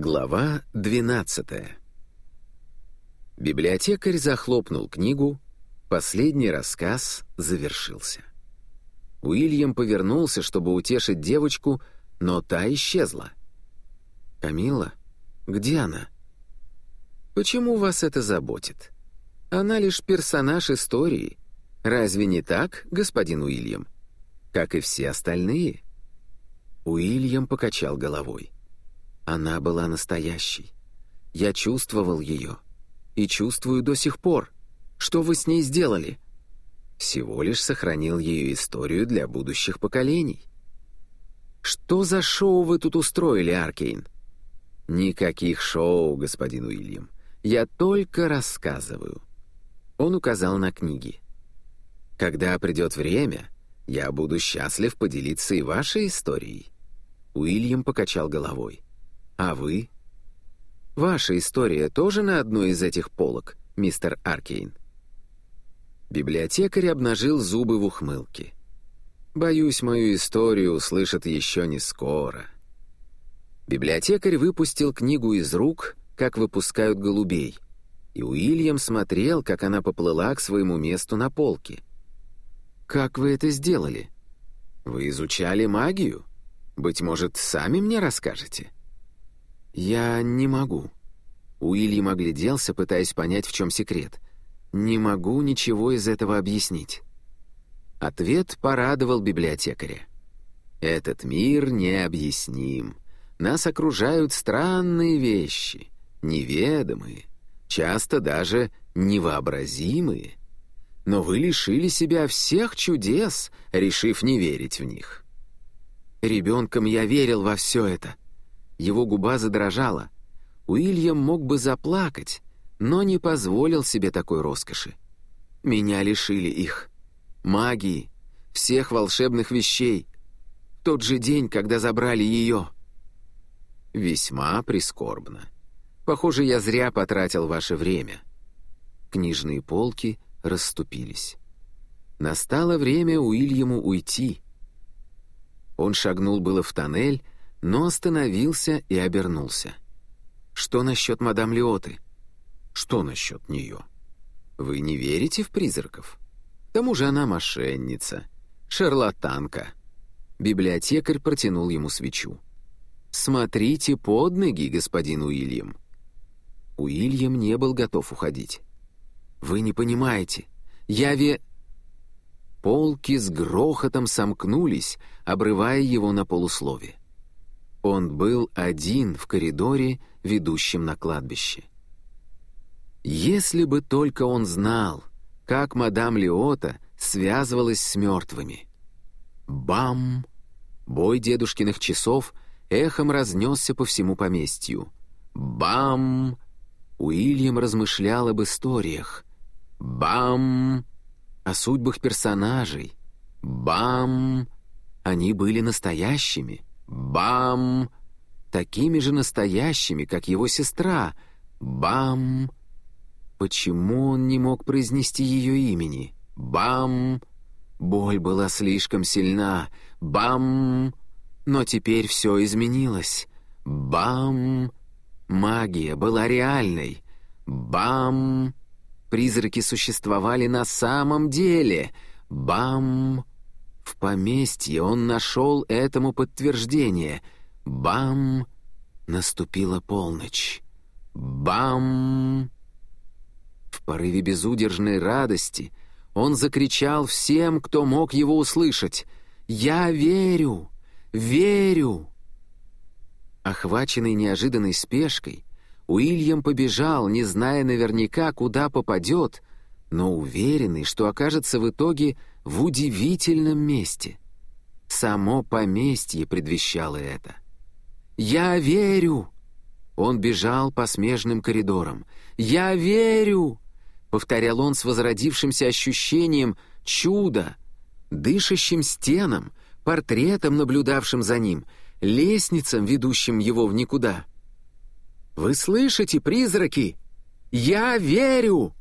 Глава 12 Библиотекарь захлопнул книгу, последний рассказ завершился. Уильям повернулся, чтобы утешить девочку, но та исчезла. «Камила? Где она?» «Почему вас это заботит? Она лишь персонаж истории. Разве не так, господин Уильям? Как и все остальные?» Уильям покачал головой. Она была настоящей. Я чувствовал ее. И чувствую до сих пор. Что вы с ней сделали?» Всего лишь сохранил ее историю для будущих поколений. «Что за шоу вы тут устроили, Аркейн?» «Никаких шоу, господин Уильям. Я только рассказываю». Он указал на книги. «Когда придет время, я буду счастлив поделиться и вашей историей». Уильям покачал головой. А вы? Ваша история тоже на одной из этих полок, мистер Аркейн. Библиотекарь обнажил зубы в ухмылке. Боюсь, мою историю услышат еще не скоро. Библиотекарь выпустил книгу из рук, как выпускают голубей, и Уильям смотрел, как она поплыла к своему месту на полке. «Как вы это сделали? Вы изучали магию? Быть может, сами мне расскажете?» «Я не могу». Уильям огляделся, пытаясь понять, в чем секрет. «Не могу ничего из этого объяснить». Ответ порадовал библиотекаря. «Этот мир необъясним. Нас окружают странные вещи, неведомые, часто даже невообразимые. Но вы лишили себя всех чудес, решив не верить в них». «Ребенком я верил во все это», его губа задрожала. Уильям мог бы заплакать, но не позволил себе такой роскоши. Меня лишили их. Магии, всех волшебных вещей. Тот же день, когда забрали ее. Весьма прискорбно. Похоже, я зря потратил ваше время. Книжные полки расступились. Настало время Уильяму уйти. Он шагнул было в тоннель, но остановился и обернулся. «Что насчет мадам Лиоты?» «Что насчет нее?» «Вы не верите в призраков?» «К тому же она мошенница, шарлатанка». Библиотекарь протянул ему свечу. «Смотрите под ноги, господин Уильям». Уильям не был готов уходить. «Вы не понимаете. Я ве...» Полки с грохотом сомкнулись, обрывая его на полуслове. Он был один в коридоре, ведущем на кладбище. Если бы только он знал, как мадам Лиота связывалась с мертвыми. Бам! Бой дедушкиных часов эхом разнесся по всему поместью. Бам! Уильям размышлял об историях. Бам! О судьбах персонажей. Бам! Они были настоящими — Бам! Такими же настоящими, как его сестра. Бам! Почему он не мог произнести ее имени? Бам! Боль была слишком сильна. Бам! Но теперь все изменилось. Бам! Магия была реальной. Бам! Призраки существовали на самом деле. Бам! В поместье он нашел этому подтверждение. Бам! Наступила полночь. Бам! В порыве безудержной радости он закричал всем, кто мог его услышать. «Я верю! Верю!» Охваченный неожиданной спешкой, Уильям побежал, не зная наверняка, куда попадет, но уверенный, что окажется в итоге в удивительном месте. Само поместье предвещало это. «Я верю!» Он бежал по смежным коридорам. «Я верю!» — повторял он с возродившимся ощущением чуда, дышащим стенам, портретом, наблюдавшим за ним, лестницам, ведущим его в никуда. «Вы слышите, призраки? Я верю!»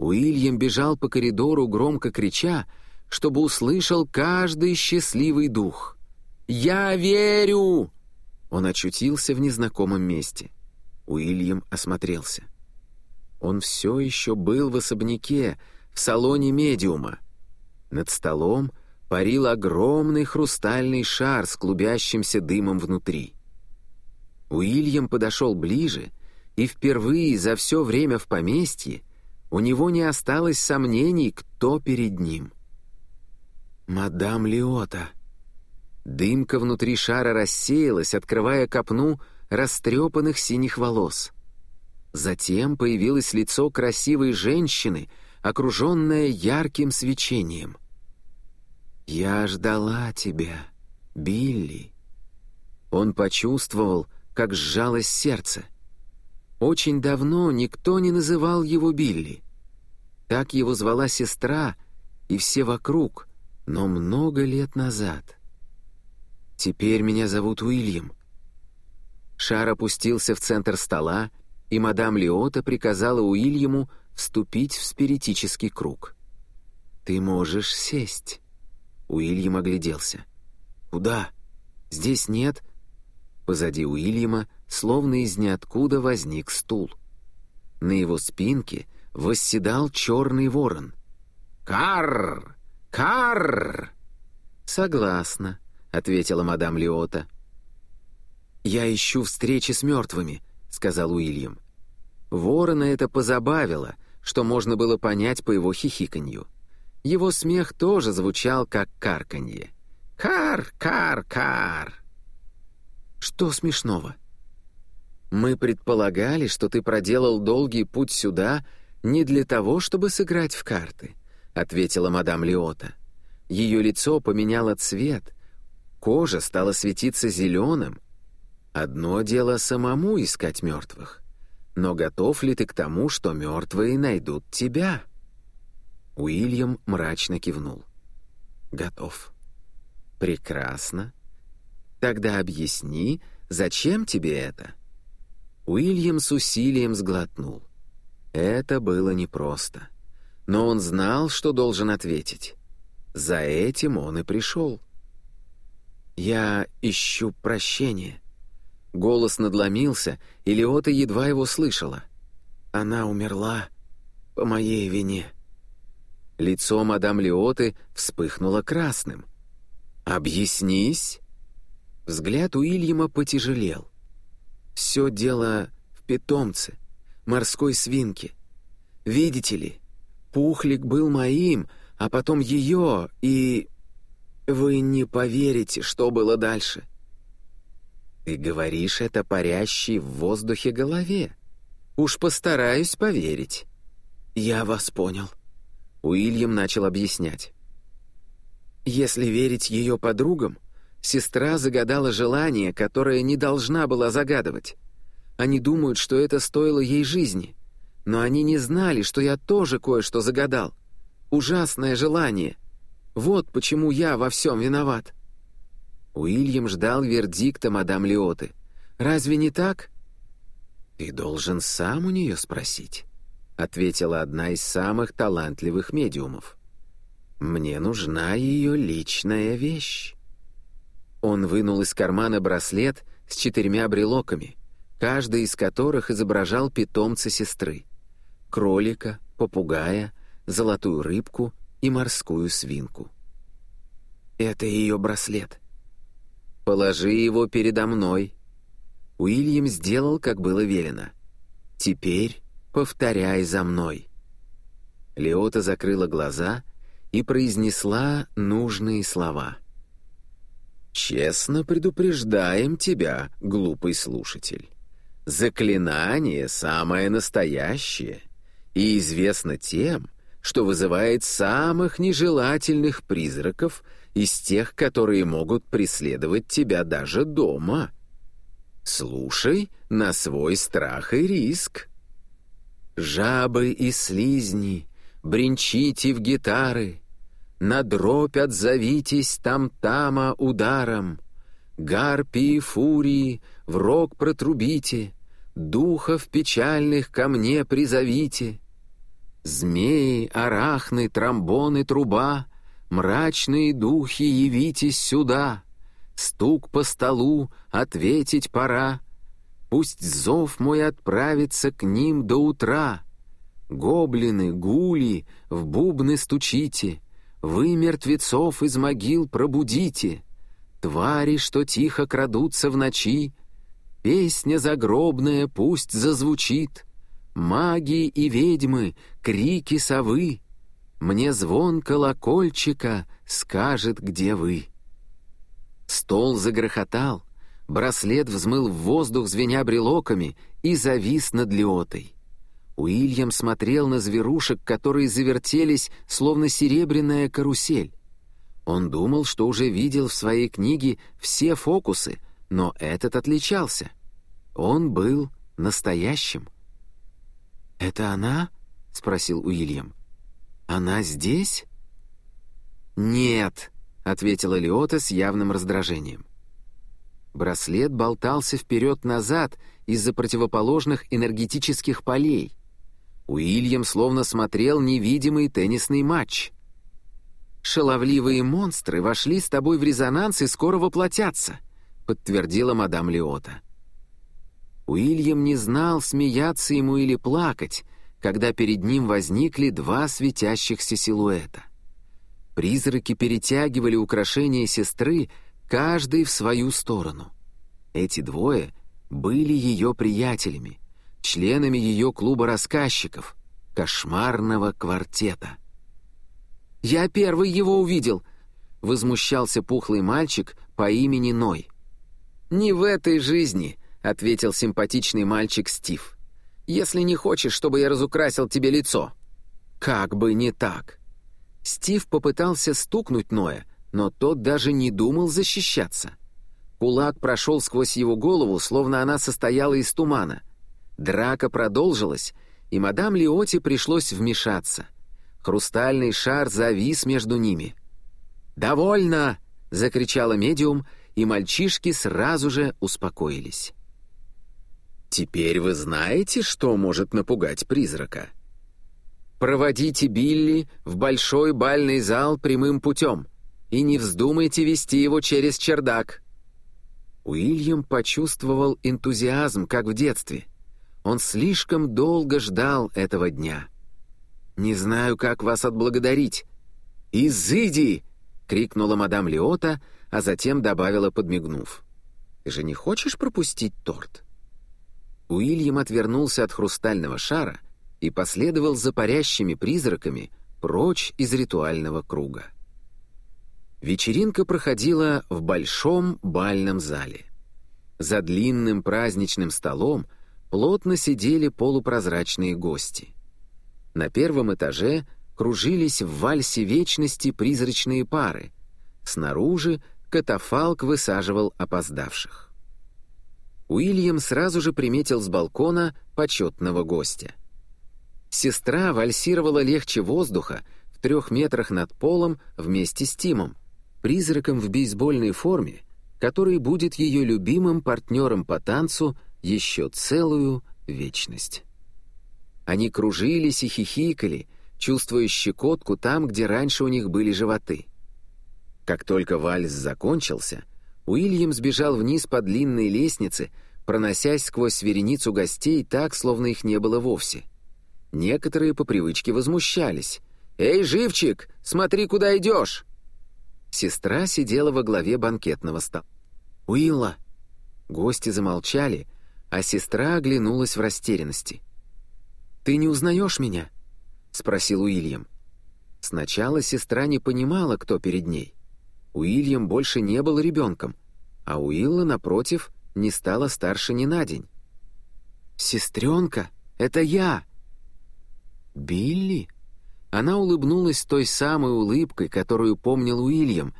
Уильям бежал по коридору, громко крича, чтобы услышал каждый счастливый дух. «Я верю!» Он очутился в незнакомом месте. Уильям осмотрелся. Он все еще был в особняке, в салоне медиума. Над столом парил огромный хрустальный шар с клубящимся дымом внутри. Уильям подошел ближе, и впервые за все время в поместье у него не осталось сомнений, кто перед ним. «Мадам Лиота». Дымка внутри шара рассеялась, открывая копну растрепанных синих волос. Затем появилось лицо красивой женщины, окруженное ярким свечением. «Я ждала тебя, Билли». Он почувствовал, как сжалось сердце. Очень давно никто не называл его Билли. Так его звала сестра и все вокруг, но много лет назад. Теперь меня зовут Уильям. Шар опустился в центр стола, и мадам Лиота приказала Уильяму вступить в спиритический круг. «Ты можешь сесть». Уильям огляделся. «Куда? Здесь нет?» Позади Уильяма, словно из ниоткуда, возник стул. На его спинке восседал черный ворон. «Карр! Карр!» «Согласна», — ответила мадам Лиота. «Я ищу встречи с мертвыми», — сказал Уильям. Ворона это позабавило, что можно было понять по его хихиканью. Его смех тоже звучал как карканье. «Кар, кар, кар!» «Что смешного?» «Мы предполагали, что ты проделал долгий путь сюда не для того, чтобы сыграть в карты», — ответила мадам Лиота. Ее лицо поменяло цвет, кожа стала светиться зеленым. Одно дело самому искать мертвых, но готов ли ты к тому, что мертвые найдут тебя?» Уильям мрачно кивнул. «Готов». «Прекрасно. Тогда объясни, зачем тебе это?» Уильям с усилием сглотнул. Это было непросто. Но он знал, что должен ответить. За этим он и пришел. «Я ищу прощения». Голос надломился, и Леота едва его слышала. «Она умерла по моей вине». Лицо мадам Леоты вспыхнуло красным. «Объяснись!» Взгляд Уильяма потяжелел. «Все дело в питомце, морской свинке. Видите ли, Пухлик был моим, а потом ее, и... Вы не поверите, что было дальше». «Ты говоришь это парящей в воздухе голове. Уж постараюсь поверить». «Я вас понял». Уильям начал объяснять. Если верить ее подругам, сестра загадала желание, которое не должна была загадывать. Они думают, что это стоило ей жизни. Но они не знали, что я тоже кое-что загадал. Ужасное желание. Вот почему я во всем виноват. Уильям ждал вердикта мадам Лиоты. «Разве не так?» «Ты должен сам у нее спросить» ответила одна из самых талантливых медиумов. «Мне нужна ее личная вещь». Он вынул из кармана браслет с четырьмя брелоками, каждый из которых изображал питомца сестры — кролика, попугая, золотую рыбку и морскую свинку. «Это ее браслет». «Положи его передо мной». Уильям сделал, как было велено. «Теперь повторяй за мной». Леота закрыла глаза и произнесла нужные слова. «Честно предупреждаем тебя, глупый слушатель. Заклинание самое настоящее и известно тем, что вызывает самых нежелательных призраков из тех, которые могут преследовать тебя даже дома. Слушай на свой страх и риск. Жабы и слизни, бренчите в гитары, На дробь отзовитесь там-тама ударом, Гарпии фурии в рог протрубите, Духов печальных ко мне призовите. Змеи, арахны, тромбоны, труба, Мрачные духи, явитесь сюда, стук по столу, ответить пора. Пусть зов мой отправится к ним до утра. Гоблины, гули, в бубны стучите, Вы мертвецов из могил пробудите. Твари, что тихо крадутся в ночи, Песня загробная пусть зазвучит. Маги и ведьмы, крики совы, Мне звон колокольчика скажет, где вы. Стол загрохотал, браслет взмыл в воздух, звеня брелоками, и завис над Леотой. Уильям смотрел на зверушек, которые завертелись, словно серебряная карусель. Он думал, что уже видел в своей книге все фокусы, но этот отличался. Он был настоящим. «Это она?» — спросил Уильям. «Она здесь?» «Нет», — ответила Леота с явным раздражением. Браслет болтался вперед-назад из-за противоположных энергетических полей. Уильям словно смотрел невидимый теннисный матч. «Шаловливые монстры вошли с тобой в резонанс и скоро воплотятся», — подтвердила мадам Леота. Уильям не знал, смеяться ему или плакать, когда перед ним возникли два светящихся силуэта. Призраки перетягивали украшения сестры, каждый в свою сторону. Эти двое были ее приятелями членами ее клуба рассказчиков, кошмарного квартета. «Я первый его увидел!» — возмущался пухлый мальчик по имени Ной. «Не в этой жизни», — ответил симпатичный мальчик Стив. «Если не хочешь, чтобы я разукрасил тебе лицо». «Как бы не так». Стив попытался стукнуть Ноя, но тот даже не думал защищаться. Кулак прошел сквозь его голову, словно она состояла из тумана — Драка продолжилась, и мадам Лиоти пришлось вмешаться. Хрустальный шар завис между ними. «Довольно!» — закричала медиум, и мальчишки сразу же успокоились. «Теперь вы знаете, что может напугать призрака?» «Проводите Билли в большой бальный зал прямым путем и не вздумайте вести его через чердак». Уильям почувствовал энтузиазм, как в детстве. Он слишком долго ждал этого дня. «Не знаю, как вас отблагодарить». «Изыди!» — крикнула мадам Леота, а затем добавила, подмигнув. «Ты же не хочешь пропустить торт?» Уильям отвернулся от хрустального шара и последовал за парящими призраками прочь из ритуального круга. Вечеринка проходила в большом бальном зале. За длинным праздничным столом — плотно сидели полупрозрачные гости. На первом этаже кружились в вальсе вечности призрачные пары. Снаружи катафалк высаживал опоздавших. Уильям сразу же приметил с балкона почетного гостя. Сестра вальсировала легче воздуха в трех метрах над полом вместе с Тимом, призраком в бейсбольной форме, который будет ее любимым партнером по танцу — еще целую вечность. Они кружились и хихикали, чувствуя щекотку там, где раньше у них были животы. Как только вальс закончился, Уильям сбежал вниз по длинной лестнице, проносясь сквозь вереницу гостей так, словно их не было вовсе. Некоторые по привычке возмущались. «Эй, живчик, смотри, куда идешь!» Сестра сидела во главе банкетного стола. «Уилла!» Гости замолчали, а сестра оглянулась в растерянности. «Ты не узнаешь меня?» — спросил Уильям. Сначала сестра не понимала, кто перед ней. Уильям больше не был ребенком, а Уилла, напротив, не стала старше ни на день. «Сестренка, это я!» «Билли?» Она улыбнулась той самой улыбкой, которую помнил Уильям,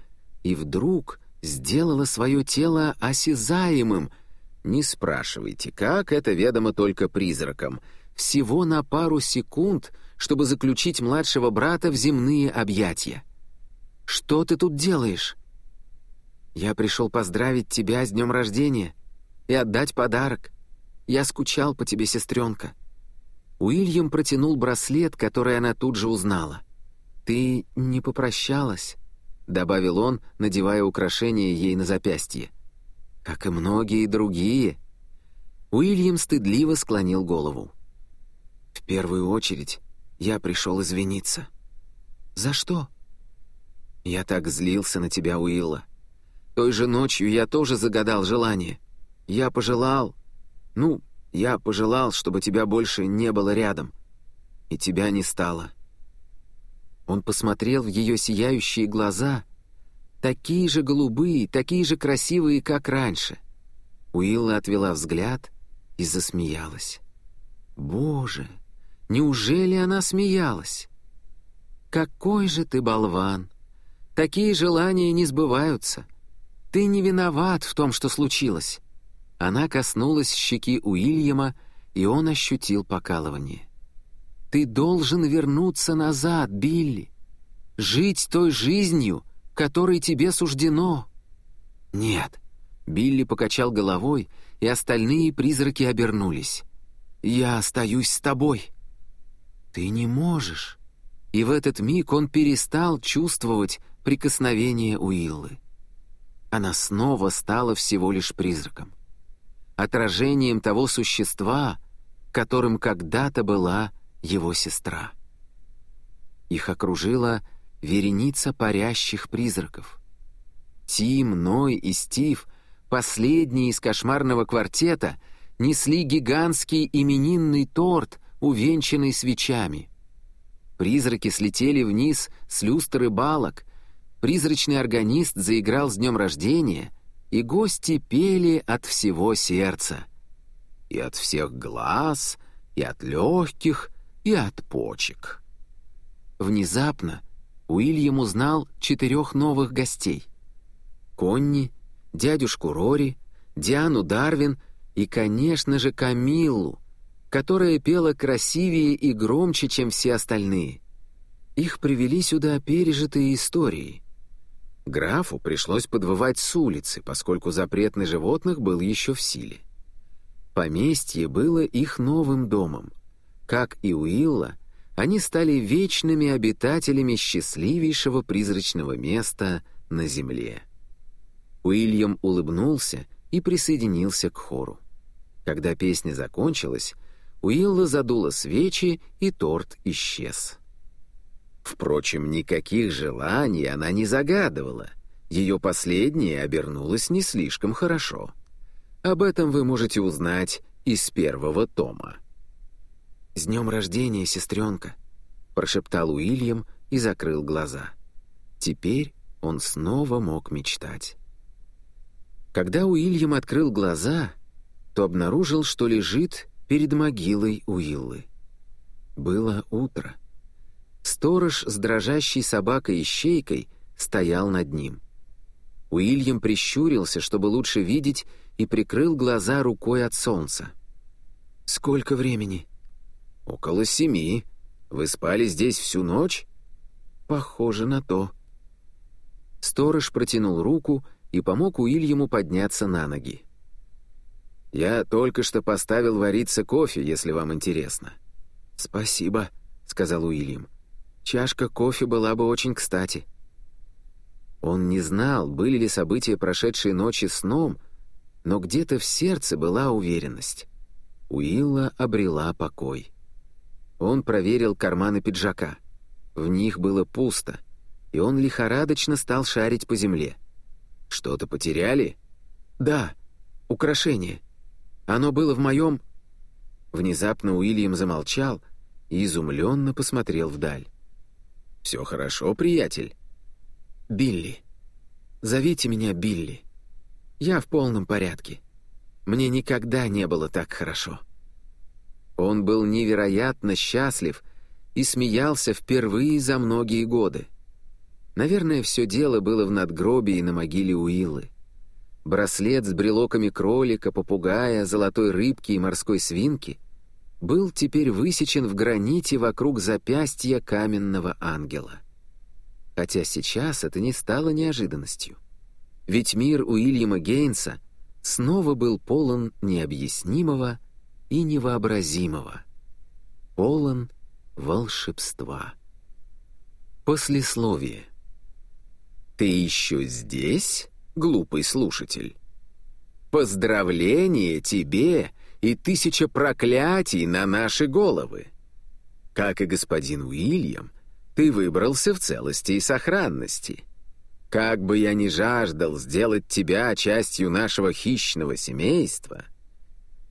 и вдруг сделала свое тело осязаемым, не спрашивайте, как это ведомо только призракам. Всего на пару секунд, чтобы заключить младшего брата в земные объятия. «Что ты тут делаешь?» «Я пришел поздравить тебя с днем рождения и отдать подарок. Я скучал по тебе, сестренка». Уильям протянул браслет, который она тут же узнала. «Ты не попрощалась?» добавил он, надевая украшение ей на запястье. «Как и многие другие». Уильям стыдливо склонил голову. «В первую очередь я пришел извиниться». «За что?» «Я так злился на тебя, Уилла. Той же ночью я тоже загадал желание. Я пожелал... Ну, я пожелал, чтобы тебя больше не было рядом. И тебя не стало». Он посмотрел в ее сияющие глаза, такие же голубые, такие же красивые, как раньше. Уилла отвела взгляд и засмеялась. «Боже, неужели она смеялась?» «Какой же ты болван! Такие желания не сбываются. Ты не виноват в том, что случилось». Она коснулась щеки Уильяма, и он ощутил покалывание. Ты должен вернуться назад, Билли. Жить той жизнью, которой тебе суждено. Нет. Билли покачал головой, и остальные призраки обернулись. Я остаюсь с тобой. Ты не можешь. И в этот миг он перестал чувствовать прикосновение Уиллы. Она снова стала всего лишь призраком. Отражением того существа, которым когда-то была его сестра. Их окружила вереница парящих призраков. Тим, Ной и Стив, последние из кошмарного квартета, несли гигантский именинный торт, увенчанный свечами. Призраки слетели вниз с люстры балок, призрачный органист заиграл с днем рождения, и гости пели от всего сердца. И от всех глаз, и от легких, и от почек. Внезапно Уильям узнал четырех новых гостей. Конни, дядюшку Рори, Диану Дарвин и, конечно же, Камиллу, которая пела красивее и громче, чем все остальные. Их привели сюда пережитые истории. Графу пришлось подвывать с улицы, поскольку запрет на животных был еще в силе. Поместье было их новым домом — как и Уилла, они стали вечными обитателями счастливейшего призрачного места на Земле. Уильям улыбнулся и присоединился к хору. Когда песня закончилась, Уилла задула свечи, и торт исчез. Впрочем, никаких желаний она не загадывала. Ее последнее обернулось не слишком хорошо. Об этом вы можете узнать из первого тома. «С днем рождения, сестренка!» — прошептал Уильям и закрыл глаза. Теперь он снова мог мечтать. Когда Уильям открыл глаза, то обнаружил, что лежит перед могилой Уиллы. Было утро. Сторож с дрожащей собакой и щейкой стоял над ним. Уильям прищурился, чтобы лучше видеть, и прикрыл глаза рукой от солнца. «Сколько времени?» «Около семи. Вы спали здесь всю ночь?» «Похоже на то». Сторож протянул руку и помог Уильяму подняться на ноги. «Я только что поставил вариться кофе, если вам интересно». «Спасибо», — сказал Уильям. «Чашка кофе была бы очень кстати». Он не знал, были ли события прошедшей ночи сном, но где-то в сердце была уверенность. Уилла обрела покой. Он проверил карманы пиджака. В них было пусто, и он лихорадочно стал шарить по земле. «Что-то потеряли?» «Да, украшение. Оно было в моем...» Внезапно Уильям замолчал и изумленно посмотрел вдаль. «Все хорошо, приятель?» «Билли. Зовите меня Билли. Я в полном порядке. Мне никогда не было так хорошо». Он был невероятно счастлив и смеялся впервые за многие годы. Наверное, все дело было в надгробии на могиле Уиллы. Браслет с брелоками кролика, попугая, золотой рыбки и морской свинки был теперь высечен в граните вокруг запястья каменного ангела. Хотя сейчас это не стало неожиданностью. Ведь мир Уильяма Гейнса снова был полон необъяснимого, и невообразимого, полон волшебства. Послесловие. ты еще здесь, глупый слушатель? Поздравление тебе и тысяча проклятий на наши головы. Как и господин Уильям, ты выбрался в целости и сохранности. Как бы я ни жаждал сделать тебя частью нашего хищного семейства,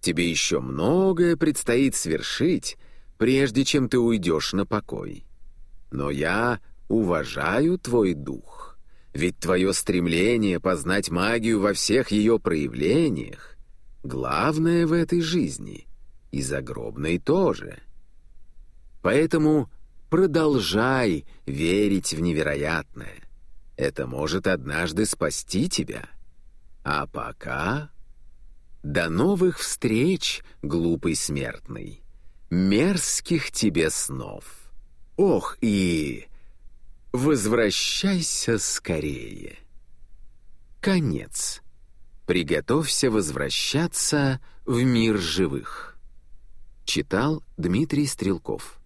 тебе еще многое предстоит свершить, прежде чем ты уйдешь на покой. Но я уважаю твой дух, ведь твое стремление познать магию во всех ее проявлениях — главное в этой жизни, и загробной тоже. Поэтому продолжай верить в невероятное. Это может однажды спасти тебя. А пока... До новых встреч, глупый смертный. Мерзких тебе снов. Ох, и... Возвращайся скорее. Конец. Приготовься возвращаться в мир живых. Читал Дмитрий Стрелков.